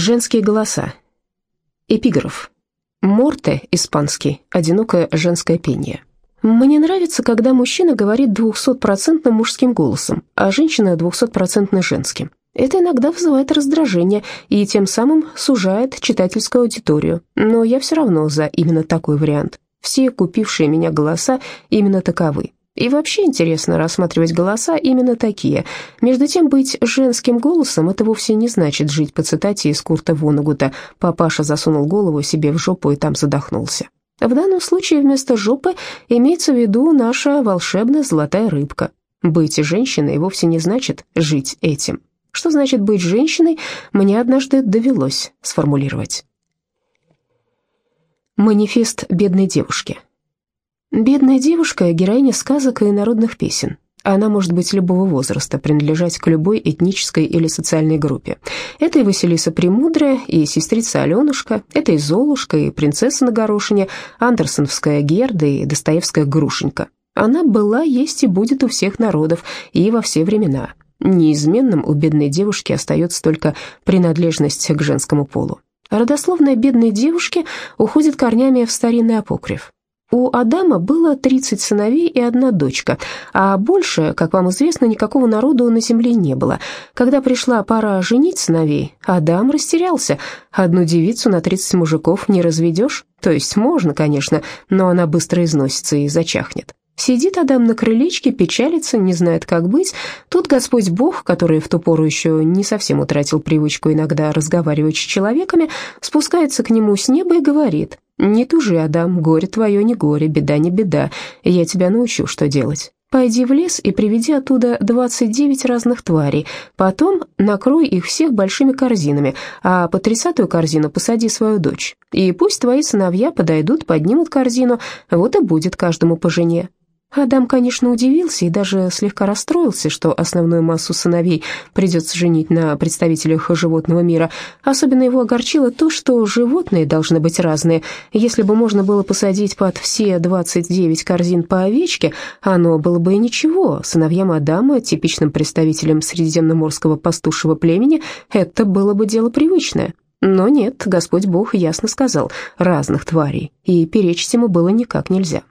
Женские голоса. Эпиграф. Морте, испанский, одинокое женское пение. Мне нравится, когда мужчина говорит двухсотпроцентным мужским голосом, а женщина двухсотпроцентно женским. Это иногда вызывает раздражение и тем самым сужает читательскую аудиторию, но я все равно за именно такой вариант. Все купившие меня голоса именно таковы. И вообще интересно рассматривать голоса именно такие. Между тем, быть женским голосом – это вовсе не значит жить по цитате из Курта Вонагута «Папаша засунул голову себе в жопу и там задохнулся». В данном случае вместо жопы имеется в виду наша волшебная золотая рыбка. Быть женщиной вовсе не значит жить этим. Что значит быть женщиной, мне однажды довелось сформулировать. Манифест бедной девушки – Бедная девушка – героиня сказок и народных песен. Она может быть любого возраста, принадлежать к любой этнической или социальной группе. Это и Василиса Премудрая, и сестрица Аленушка, это и Золушка, и принцесса на горошине, Андерсоновская Герда и Достоевская Грушенька. Она была, есть и будет у всех народов и во все времена. Неизменным у бедной девушки остается только принадлежность к женскому полу. Родословная бедной девушки уходит корнями в старинный апокриф. У Адама было 30 сыновей и одна дочка, а больше, как вам известно, никакого народу на земле не было. Когда пришла пора женить сыновей, Адам растерялся. Одну девицу на 30 мужиков не разведешь, то есть можно, конечно, но она быстро износится и зачахнет. Сидит Адам на крылечке, печалится, не знает, как быть. Тут Господь Бог, который в ту пору еще не совсем утратил привычку иногда разговаривать с человеками, спускается к нему с неба и говорит «Не тужи, Адам, горе твое не горе, беда не беда, я тебя научу, что делать». Пойди в лес и приведи оттуда 29 разных тварей. Потом накрой их всех большими корзинами, а под тридцатую корзину посади свою дочь. И пусть твои сыновья подойдут, поднимут корзину, вот и будет каждому по жене. Адам, конечно, удивился и даже слегка расстроился, что основную массу сыновей придется женить на представителях животного мира. Особенно его огорчило то, что животные должны быть разные. Если бы можно было посадить под все 29 корзин по овечке, оно было бы и ничего. Сыновьям Адама, типичным представителям средиземноморского пастушего племени, это было бы дело привычное. Но нет, Господь Бог ясно сказал «разных тварей», и перечить ему было никак нельзя.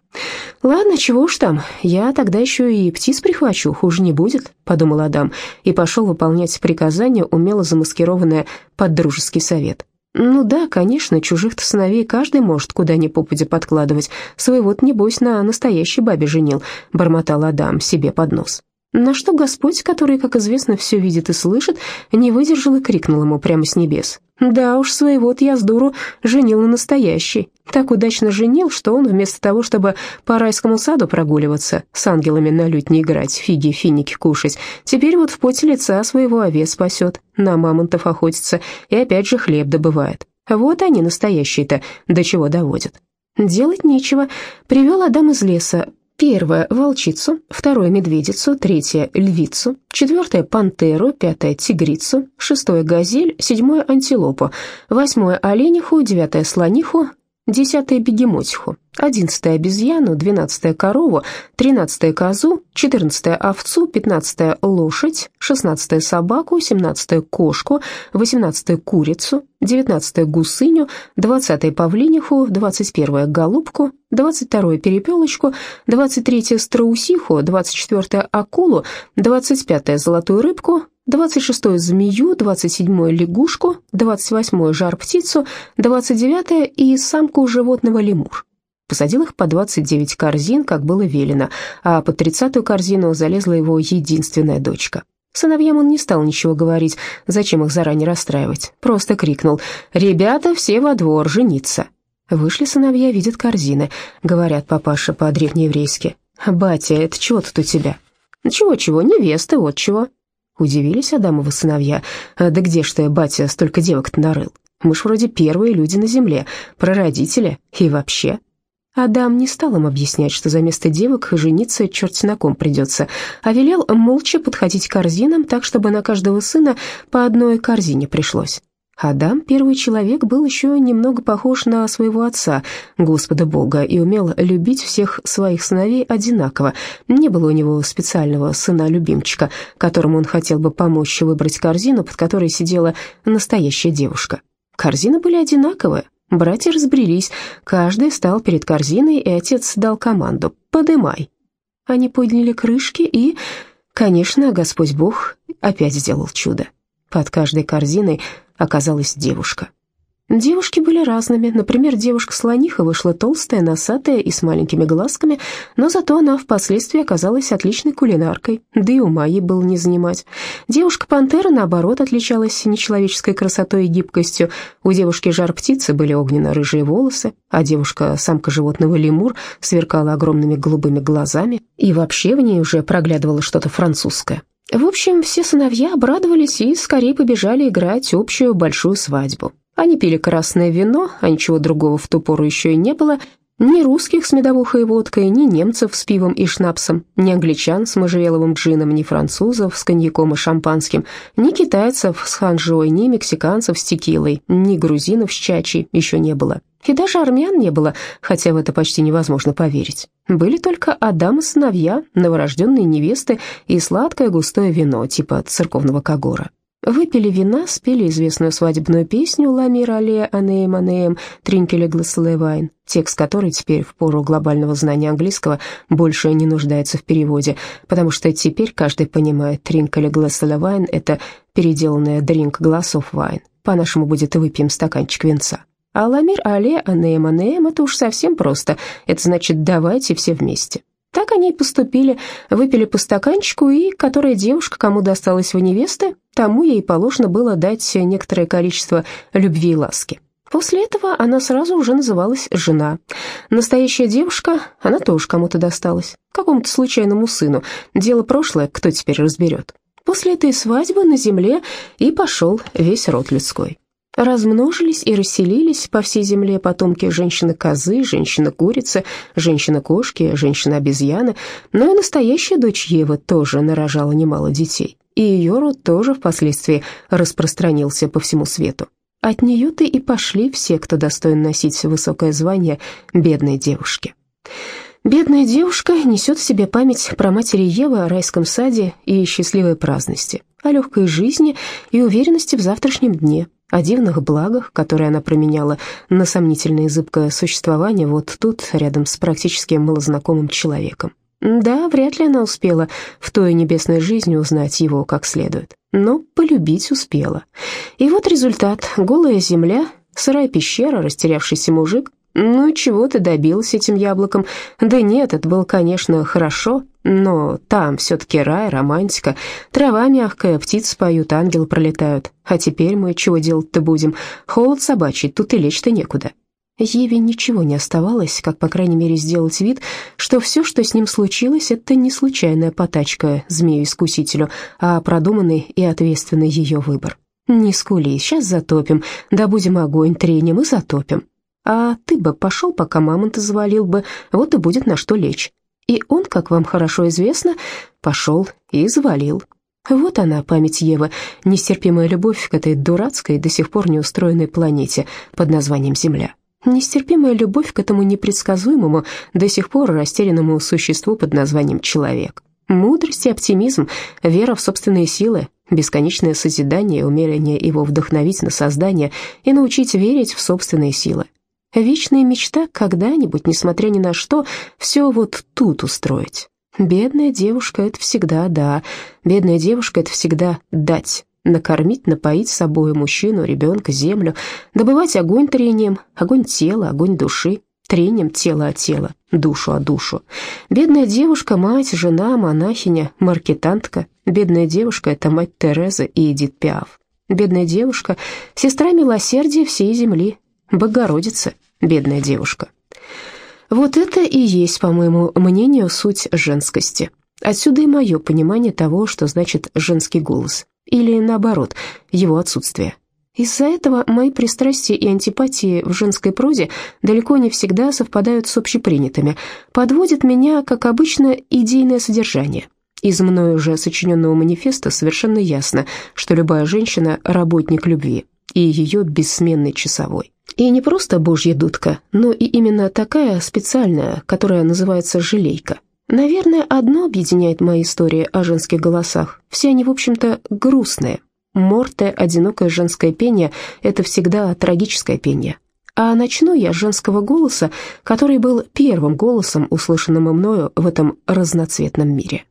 «Ладно, чего уж там, я тогда еще и птиц прихвачу, хуже не будет», — подумал Адам, и пошел выполнять приказание, умело замаскированное под дружеский совет. «Ну да, конечно, чужих-то сыновей каждый может куда ни попадя подкладывать, своего-то, небось, на настоящей бабе женил», — бормотал Адам себе под нос. На что Господь, который, как известно, все видит и слышит, не выдержал и крикнул ему прямо с небес. «Да уж, своего-то я с дуру женил на настоящий. Так удачно женил, что он вместо того, чтобы по райскому саду прогуливаться, с ангелами на лютне играть, фиги, финики кушать, теперь вот в поте лица своего овец спасет, на мамонтов охотится и опять же хлеб добывает. Вот они настоящие-то до чего доводят». Делать нечего. Привел Адам из леса, Первое – волчицу, второе – медведицу, третье – львицу, четвертое – пантеру, пятое – тигрицу, шестое – газель, седьмое – антилопу, восьмое – олениху, девятое – слониху, десятое – бегемотиху, одиннадцатое – обезьяну, двенадцатое – корову, тринадцатое – козу, четырнадцатое – овцу, пятнадцатое – лошадь, шестнадцатое – собаку, семнадцатое – кошку, восемнадцатое – курицу, девятнадцатое – гусыню, двадцатое – павлиниху, двадцать первое – голубку, двадцать второе – перепелочку, двадцать третье – страусиху, двадцать четвертое – акулу, двадцать пятое – золотую рыбку, двадцать шестое – змею, двадцать седьмое – лягушку, двадцать восьмое – жар-птицу, двадцать девятое – и самку животного лемур. Посадил их по 29 корзин, как было велено, а под тридцатую корзину залезла его единственная дочка. Сыновьям он не стал ничего говорить, зачем их заранее расстраивать. Просто крикнул «Ребята, все во двор, жениться!» Вышли сыновья, видят корзины. Говорят папаша по-древнееврейски. «Батя, это чего тут у тебя?» «Чего-чего, невесты, вот чего». Удивились Адамовы сыновья. «Да где ж ты, батя, столько девок-то нарыл? Мы ж вроде первые люди на земле, прародители и вообще». Адам не стал им объяснять, что за место девок жениться черти на ком придется, а велел молча подходить к корзинам так, чтобы на каждого сына по одной корзине пришлось. Адам, первый человек, был еще немного похож на своего отца, Господа Бога, и умел любить всех своих сыновей одинаково. Не было у него специального сына-любимчика, которому он хотел бы помочь выбрать корзину, под которой сидела настоящая девушка. Корзины были одинаковые. Братья разбрелись, каждый стал перед корзиной, и отец дал команду «подымай». Они подняли крышки, и, конечно, Господь Бог опять сделал чудо. Под каждой корзиной оказалась девушка. Девушки были разными. Например, девушка-слониха вышла толстая, носатая и с маленькими глазками, но зато она впоследствии оказалась отличной кулинаркой, да и ума ей было не занимать. Девушка-пантера, наоборот, отличалась нечеловеческой красотой и гибкостью. У девушки-жар-птицы были огненно-рыжие волосы, а девушка-самка животного лемур сверкала огромными голубыми глазами, и вообще в ней уже проглядывало что-то французское. В общем, все сыновья обрадовались и скорее побежали играть общую большую свадьбу. Они пили красное вино, а ничего другого в ту пору еще и не было. Ни русских с медовухой и водкой, ни немцев с пивом и шнапсом, ни англичан с можжевеловым джином, ни французов с коньяком и шампанским, ни китайцев с ханжой, ни мексиканцев с текилой, ни грузинов с чачей еще не было. И даже армян не было, хотя в это почти невозможно поверить. Были только Адам и сыновья, новорожденные невесты и сладкое густое вино, типа церковного кагора. Выпили вина, спели известную свадебную песню «Ла мир але анеем анеем тринкеле гласлевайн», текст которой теперь в пору глобального знания английского больше не нуждается в переводе, потому что теперь каждый понимает «тринкеле гласлевайн» — это переделанная «дринк голосов вайн». По-нашему будет «выпьем стаканчик винца». А «ламир але анеем анеем» — это уж совсем просто, это значит «давайте все вместе». Так они и поступили, выпили по стаканчику, и которая девушка, кому досталась в невесты, тому ей положено было дать некоторое количество любви и ласки. После этого она сразу уже называлась «жена». Настоящая девушка, она тоже кому-то досталась, какому-то случайному сыну. Дело прошлое, кто теперь разберет. После этой свадьбы на земле и пошел весь род людской. Размножились и расселились по всей земле потомки женщины-козы, женщины-курицы, женщины-кошки, женщины-обезьяны, но и настоящая дочь Евы тоже нарожала немало детей, и ее род тоже впоследствии распространился по всему свету. От нее-то и пошли все, кто достоин носить высокое звание бедной девушки. Бедная девушка несет в себе память про матери Евы о райском саде и счастливой праздности, о легкой жизни и уверенности в завтрашнем дне, о дивных благах, которые она променяла на сомнительное зыбкое существование вот тут, рядом с практически малознакомым человеком. Да, вряд ли она успела в той небесной жизни узнать его как следует, но полюбить успела. И вот результат. Голая земля, сырая пещера, растерявшийся мужик, «Ну, чего ты добился этим яблоком?» «Да нет, это было, конечно, хорошо, но там все-таки рай, романтика. Трава мягкая, птицы поют, ангелы пролетают. А теперь мы чего делать-то будем? Холод собачий, тут и лечь-то некуда». Еве ничего не оставалось, как, по крайней мере, сделать вид, что все, что с ним случилось, это не случайная потачка змею-искусителю, а продуманный и ответственный ее выбор. «Не скули, сейчас затопим, добудем огонь, тренем и затопим». А ты бы пошел, пока мамонта завалил бы, вот и будет на что лечь. И он, как вам хорошо известно, пошел и завалил. Вот она, память Евы, нестерпимая любовь к этой дурацкой, до сих пор не устроенной планете под названием Земля. Нестерпимая любовь к этому непредсказуемому, до сих пор растерянному существу под названием человек. Мудрость и оптимизм, вера в собственные силы, бесконечное созидание, умение его вдохновить на создание и научить верить в собственные силы. Вечная мечта когда-нибудь, несмотря ни на что, все вот тут устроить. Бедная девушка — это всегда да. Бедная девушка — это всегда дать. Накормить, напоить собой мужчину, ребенка, землю. Добывать огонь трением, огонь тела, огонь души. Трением тело от тела, душу от душу. Бедная девушка, мать, жена, монахиня, маркетантка. Бедная девушка — это мать Тереза и Эдит Пиаф. Бедная девушка — сестра милосердия всей земли, Богородица, бедная девушка. Вот это и есть, по моему мнению, суть женскости. Отсюда и мое понимание того, что значит женский голос, или наоборот, его отсутствие. Из-за этого мои пристрастия и антипатии в женской прозе далеко не всегда совпадают с общепринятыми. Подводит меня, как обычно, идейное содержание. Из мною уже сочиненного манифеста совершенно ясно, что любая женщина – работник любви, и ее бессменный часовой. И не просто божья дудка, но и именно такая специальная, которая называется «желейка». Наверное, одно объединяет мои истории о женских голосах. Все они, в общем-то, грустные. Морте, одинокое женское пение – это всегда трагическое пение. А начну я с женского голоса, который был первым голосом, услышанным мною в этом разноцветном мире.